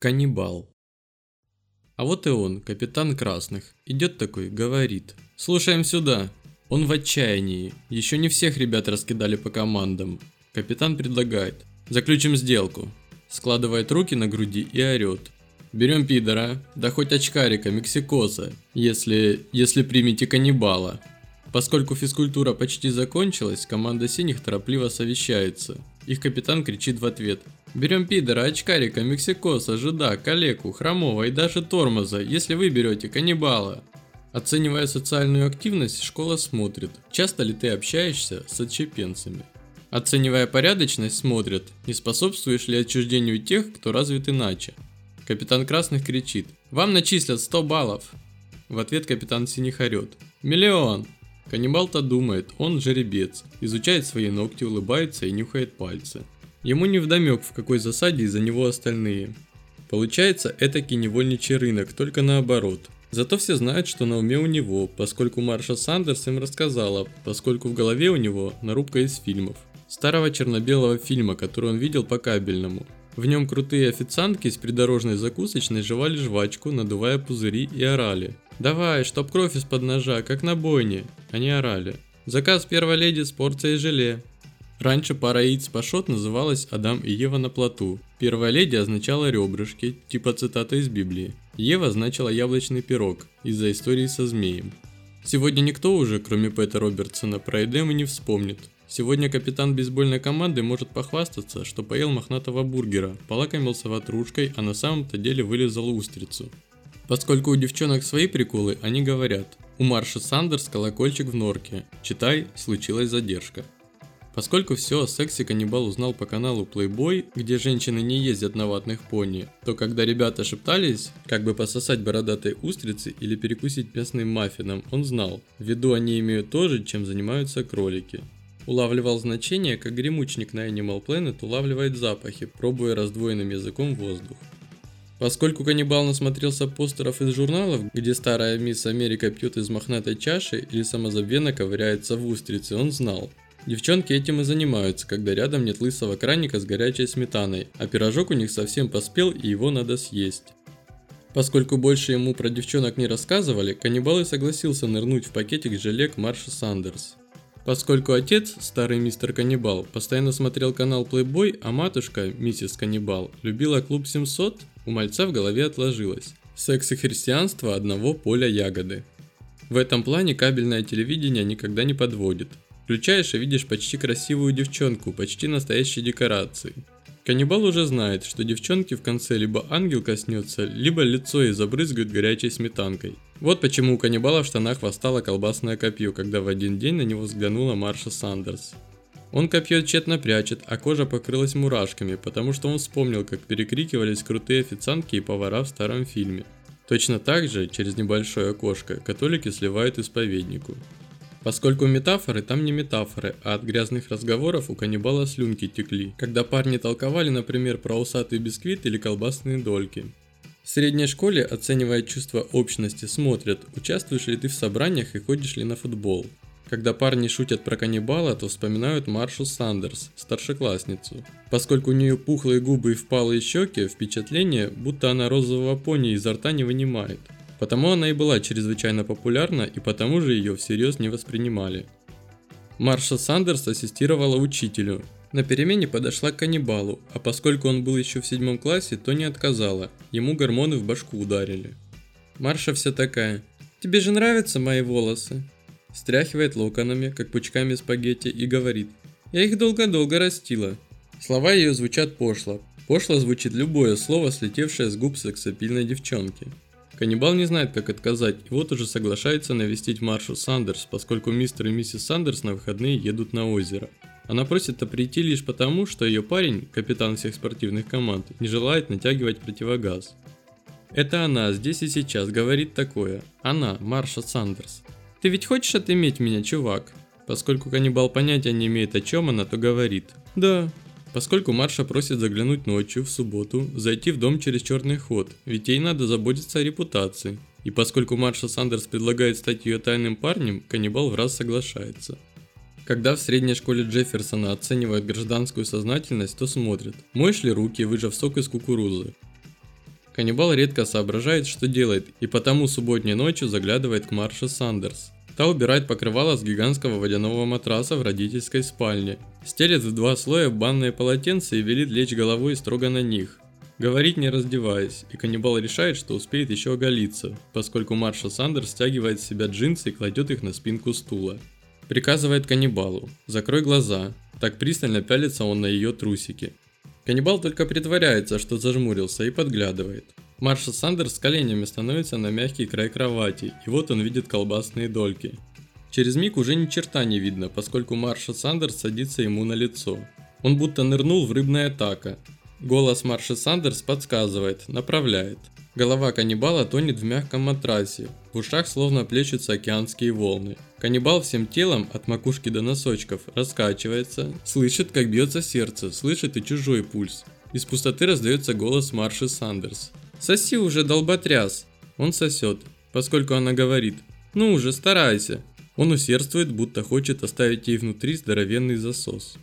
Каннибал. А вот и он, капитан Красных. Идет такой, говорит. Слушаем сюда. Он в отчаянии. Еще не всех ребят раскидали по командам. Капитан предлагает. Заключим сделку. Складывает руки на груди и орет. Берем пидора, да хоть очкарика, мексикоса, если, если примете каннибала. Поскольку физкультура почти закончилась, команда синих торопливо совещается. Их капитан кричит в ответ. Берем пидора, очкарика, мексикоса, жида, калеку, хромого и даже тормоза, если вы берете каннибала. Оценивая социальную активность, школа смотрит, часто ли ты общаешься с отщепенцами. Оценивая порядочность, смотрит, не способствуешь ли отчуждению тех, кто развит иначе. Капитан Красных кричит, вам начислят 100 баллов. В ответ капитан Синих орет, миллион. Каннибал-то думает, он жеребец, изучает свои ногти, улыбается и нюхает пальцы. Ему не вдомек, в какой засаде из-за него остальные. Получается этакий невольничий рынок, только наоборот. Зато все знают, что на уме у него, поскольку Марша Сандерс им рассказала, поскольку в голове у него нарубка из фильмов. Старого черно-белого фильма, который он видел по кабельному. В нем крутые официантки с придорожной закусочной жевали жвачку, надувая пузыри и орали. «Давай, чтоб кровь из-под ножа, как на бойне!» Они орали. «Заказ первой леди с порцией желе!» Раньше пара яиц пашот называлась Адам и Ева на плоту. Первая леди означала ребрышки, типа цитата из Библии. Ева значила яблочный пирог, из-за истории со змеем. Сегодня никто уже, кроме Пэта Робертсона, про Эдем и не вспомнит. Сегодня капитан бейсбольной команды может похвастаться, что поел мохнатого бургера, полакомился ватрушкой, а на самом-то деле вылезал устрицу. Поскольку у девчонок свои приколы, они говорят «У Марши Сандерс колокольчик в норке, читай, случилась задержка». Поскольку все о сексе каннибал узнал по каналу Playboy, где женщины не ездят на ватных пони, то когда ребята шептались, как бы пососать бородатой устрицы или перекусить мясным маффином, он знал, в виду они имеют то же, чем занимаются кролики. Улавливал значение, как гремучник на Animal Planet улавливает запахи, пробуя раздвоенным языком воздух. Поскольку каннибал насмотрелся постеров из журналов, где старая мисс Америка пьет из мохнатой чаши или самозабвенно ковыряется в устрице, он знал. Девчонки этим и занимаются, когда рядом нет лысого краника с горячей сметаной, а пирожок у них совсем поспел и его надо съесть. Поскольку больше ему про девчонок не рассказывали, каннибал и согласился нырнуть в пакетик желе к Марше Сандерс. Поскольку отец, старый мистер Каннибал, постоянно смотрел канал Playboy, а матушка, миссис Каннибал, любила клуб 700, у мальца в голове отложилось. Секс и христианство одного поля ягоды. В этом плане кабельное телевидение никогда не подводит. Включаешь и видишь почти красивую девчонку, почти настоящие декорации. Каннибал уже знает, что девчонки в конце либо ангел коснется, либо лицо и забрызгают горячей сметанкой. Вот почему у каннибала в штанах восстало колбасное копье, когда в один день на него взглянула Марша Сандерс. Он копье тщетно прячет, а кожа покрылась мурашками, потому что он вспомнил, как перекрикивались крутые официантки и повара в старом фильме. Точно так же, через небольшое окошко, католики сливают исповеднику. Поскольку метафоры там не метафоры, а от грязных разговоров у каннибала слюнки текли, когда парни толковали, например, про усатый бисквит или колбасные дольки. В средней школе, оценивая чувство общности, смотрят, участвуешь ли ты в собраниях и ходишь ли на футбол. Когда парни шутят про каннибала, то вспоминают Маршу Сандерс, старшеклассницу. Поскольку у нее пухлые губы и впалые щеки, впечатление, будто она розового пони изо рта не вынимает – Потому она и была чрезвычайно популярна и потому же ее всерьез не воспринимали. Марша Сандерс ассистировала учителю. На перемене подошла к каннибалу, а поскольку он был еще в седьмом классе, то не отказала, ему гормоны в башку ударили. Марша вся такая, «Тебе же нравятся мои волосы?» Стряхивает локонами, как пучками спагетти, и говорит, «Я их долго-долго растила». Слова ее звучат пошло. Пошло звучит любое слово, слетевшее с губ сексапильной девчонки. Каннибал не знает, как отказать, и вот уже соглашается навестить Маршу Сандерс, поскольку мистер и миссис Сандерс на выходные едут на озеро. Она просит-то прийти лишь потому, что ее парень, капитан всех спортивных команд, не желает натягивать противогаз. Это она здесь и сейчас говорит такое. Она, Марша Сандерс. «Ты ведь хочешь отыметь меня, чувак?» Поскольку каннибал понятия не имеет о чем она, то говорит. «Да, Поскольку Марша просит заглянуть ночью, в субботу, зайти в дом через черный ход, ведь ей надо заботиться о репутации. И поскольку Марша Сандерс предлагает стать ее тайным парнем, каннибал в раз соглашается. Когда в средней школе Джефферсона оценивают гражданскую сознательность, то смотрят, моешь ли руки, выжав сок из кукурузы. Каннибал редко соображает, что делает, и потому субботней ночью заглядывает к Марше Сандерс. Та убирает покрывало с гигантского водяного матраса в родительской спальне, стелет в два слоя банные полотенца и велит лечь головой строго на них. Говорить не раздеваясь, и каннибал решает, что успеет еще оголиться, поскольку Марша Сандерс стягивает с себя джинсы и кладет их на спинку стула. Приказывает каннибалу «Закрой глаза», так пристально пялится он на ее трусики. Каннибал только притворяется, что зажмурился и подглядывает. Марша Сандерс с коленями становится на мягкий край кровати, и вот он видит колбасные дольки. Через миг уже ни черта не видно, поскольку Марша Сандерс садится ему на лицо. Он будто нырнул в рыбное тако. Голос Марши Сандерс подсказывает, направляет. Голова каннибала тонет в мягком матрасе, в ушах словно плещутся океанские волны. Каннибал всем телом, от макушки до носочков, раскачивается, слышит, как бьется сердце, слышит и чужой пульс. Из пустоты раздается голос Марши Сандерс. «Соси уже, долботряс!» Он сосет, поскольку она говорит «Ну уже, старайся!» Он усердствует, будто хочет оставить ей внутри здоровенный засос.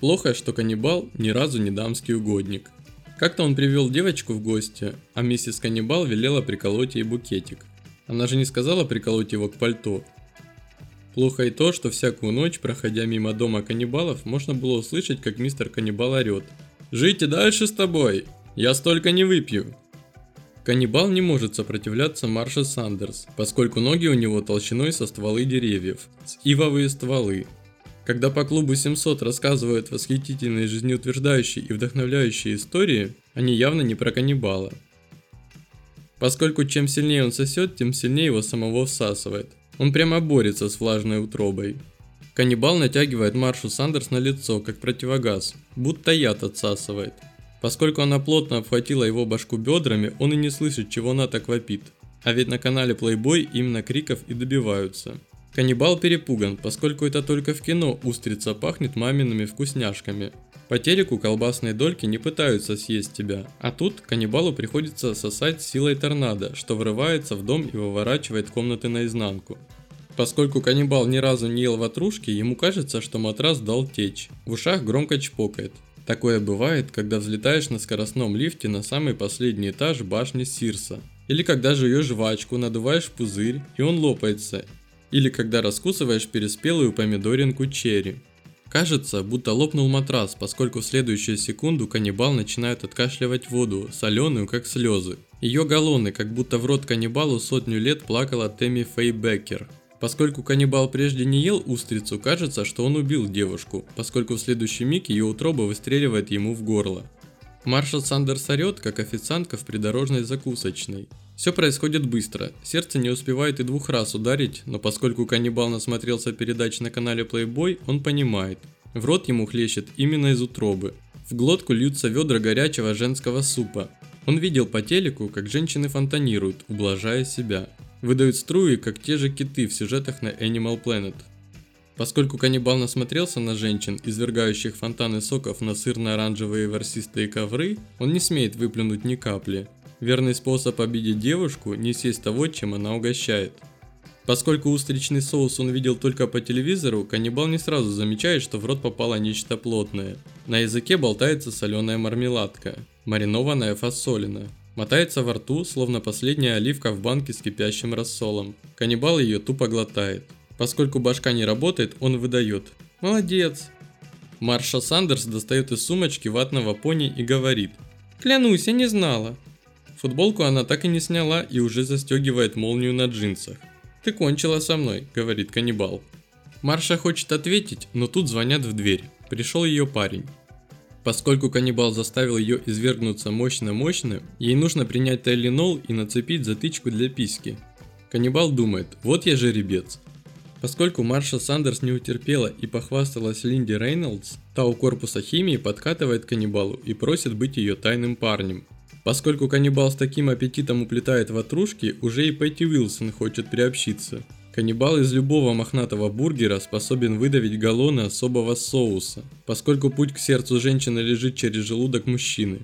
Плохо, что каннибал ни разу не дамский угодник. Как-то он привел девочку в гости, а миссис Каннибал велела приколоть ей букетик. Она же не сказала приколоть его к пальто. Плохо и то, что всякую ночь, проходя мимо дома каннибалов, можно было услышать, как мистер Каннибал орет. «Жите дальше с тобой! Я столько не выпью!» Каннибал не может сопротивляться Марше Сандерс, поскольку ноги у него толщиной со стволы деревьев, с ивовые стволы, когда по клубу 700 рассказывают восхитительные жизнеутверждающие и вдохновляющие истории, они явно не про каннибала. Поскольку чем сильнее он сосет, тем сильнее его самого всасывает. Он прямо борется с влажной утробой. Каннибал натягивает Маршу Сандерс на лицо, как противогаз, будто яд отсасывает. Поскольку она плотно обхватила его башку бедрами, он и не слышит, чего она так вопит. А ведь на канале Playboy именно криков и добиваются. Каннибал перепуган, поскольку это только в кино устрица пахнет мамиными вкусняшками. По телеку колбасные дольки не пытаются съесть тебя, а тут каннибалу приходится сосать силой торнадо, что врывается в дом и выворачивает комнаты наизнанку. Поскольку каннибал ни разу не ел ватрушки, ему кажется, что матрас дал течь. В ушах громко чпокает. Такое бывает, когда взлетаешь на скоростном лифте на самый последний этаж башни Сирса. Или когда жуешь жвачку, надуваешь пузырь, и он лопается, или когда раскусываешь переспелую помидоринку черри. Кажется, будто лопнул матрас, поскольку в следующую секунду каннибал начинает откашливать воду, соленую как слезы. Ее галлоны, как будто в рот каннибалу сотню лет плакала Тэмми Фэй Беккер. Поскольку каннибал прежде не ел устрицу, кажется, что он убил девушку, поскольку в следующий миг ее утроба выстреливает ему в горло. Маршал Сандерс орет, как официантка в придорожной закусочной. Все происходит быстро, сердце не успевает и двух раз ударить, но поскольку каннибал насмотрелся передач на канале Playboy, он понимает. В рот ему хлещет именно из утробы. В глотку льются ведра горячего женского супа. Он видел по телеку, как женщины фонтанируют, ублажая себя. Выдают струи, как те же киты в сюжетах на Animal Planet. Поскольку каннибал насмотрелся на женщин, извергающих фонтаны соков на сырно-оранжевые ворсистые ковры, он не смеет выплюнуть ни капли. Верный способ обидеть девушку – не съесть того, чем она угощает. Поскольку устричный соус он видел только по телевизору, каннибал не сразу замечает, что в рот попало нечто плотное. На языке болтается соленая мармеладка, маринованная фасолина. Мотается во рту, словно последняя оливка в банке с кипящим рассолом. Каннибал ее тупо глотает. Поскольку башка не работает, он выдает. «Молодец!» Марша Сандерс достает из сумочки ватного пони и говорит. «Клянусь, я не знала!» Футболку она так и не сняла и уже застегивает молнию на джинсах. «Ты кончила со мной», — говорит каннибал. Марша хочет ответить, но тут звонят в дверь. Пришел ее парень. Поскольку каннибал заставил ее извергнуться мощно-мощно, ей нужно принять тайленол и нацепить затычку для письки. Каннибал думает, вот я жеребец. Поскольку Марша Сандерс не утерпела и похвасталась Линди Рейнольдс, та у корпуса химии подкатывает каннибалу и просит быть ее тайным парнем. Поскольку каннибал с таким аппетитом уплетает ватрушки, уже и Пэтти Уилсон хочет приобщиться. Каннибал из любого мохнатого бургера способен выдавить галлоны особого соуса, поскольку путь к сердцу женщины лежит через желудок мужчины.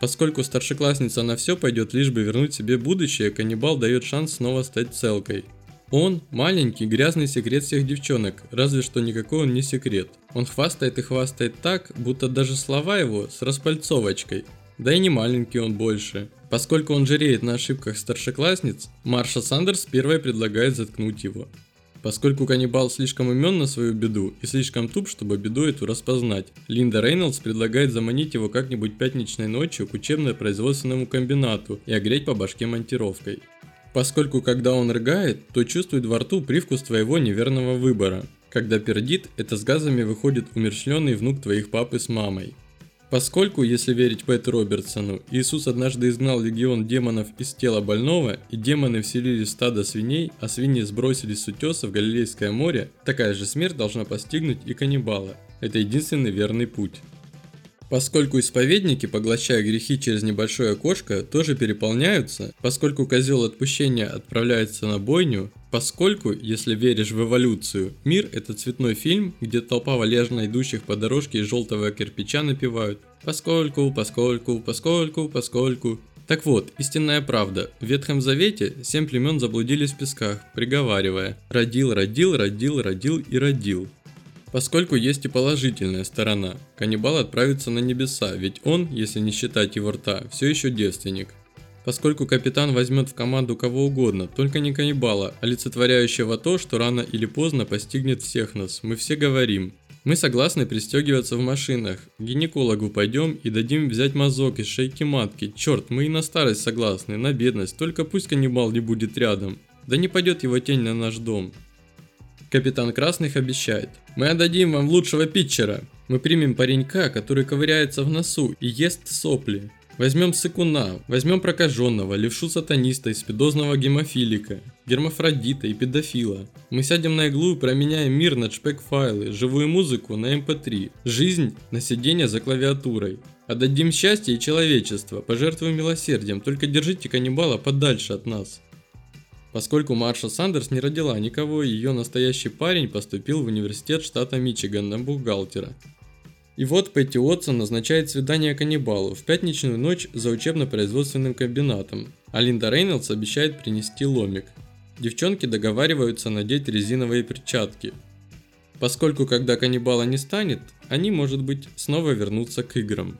Поскольку старшеклассница на все пойдет лишь бы вернуть себе будущее, каннибал дает шанс снова стать целкой. Он – маленький грязный секрет всех девчонок, разве что никакой он не секрет. Он хвастает и хвастает так, будто даже слова его с распальцовочкой – Да и не маленький он больше. Поскольку он жиреет на ошибках старшеклассниц, Марша Сандерс первая предлагает заткнуть его. Поскольку каннибал слишком умен на свою беду и слишком туп, чтобы беду эту распознать, Линда Рейнольдс предлагает заманить его как-нибудь пятничной ночью к учебно-производственному комбинату и огреть по башке монтировкой. Поскольку когда он рыгает, то чувствует во рту привкус твоего неверного выбора. Когда пердит, это с газами выходит умерщвленный внук твоих папы с мамой. Поскольку, если верить Пэту Робертсону, Иисус однажды изгнал легион демонов из тела больного, и демоны вселили в стадо свиней, а свиньи сбросились с утеса в Галилейское море, такая же смерть должна постигнуть и каннибала. Это единственный верный путь. Поскольку исповедники, поглощая грехи через небольшое окошко, тоже переполняются, поскольку козел отпущения отправляется на бойню, поскольку, если веришь в эволюцию, мир – это цветной фильм, где толпа валежно идущих по дорожке из желтого кирпича напевают «Поскольку, поскольку, поскольку, поскольку». Так вот, истинная правда. В Ветхом Завете семь племен заблудились в песках, приговаривая «Родил, родил, родил, родил и родил». Поскольку есть и положительная сторона. Каннибал отправится на небеса, ведь он, если не считать его рта, все еще девственник. Поскольку капитан возьмет в команду кого угодно, только не каннибала, олицетворяющего то, что рано или поздно постигнет всех нас, мы все говорим. Мы согласны пристегиваться в машинах, к гинекологу пойдем и дадим взять мазок из шейки матки. Черт, мы и на старость согласны, на бедность, только пусть каннибал не будет рядом. Да не пойдет его тень на наш дом. Капитан Красных обещает. Мы отдадим вам лучшего питчера. Мы примем паренька, который ковыряется в носу и ест сопли. Возьмем сыкуна, возьмем прокаженного, левшу сатаниста и спидозного гемофилика, гермафродита и педофила. Мы сядем на иглу и променяем мир на шпек-файлы, живую музыку на mp3, эм жизнь на сиденье за клавиатурой. Отдадим счастье и человечество, пожертвуем милосердием, только держите каннибала подальше от нас. Поскольку Марша Сандерс не родила никого, ее настоящий парень поступил в университет штата Мичиган на бухгалтера. И вот Пэтти Уотсон назначает свидание каннибалу в пятничную ночь за учебно-производственным комбинатом, а Линда Рейнольдс обещает принести ломик. Девчонки договариваются надеть резиновые перчатки. Поскольку когда каннибала не станет, они, может быть, снова вернутся к играм.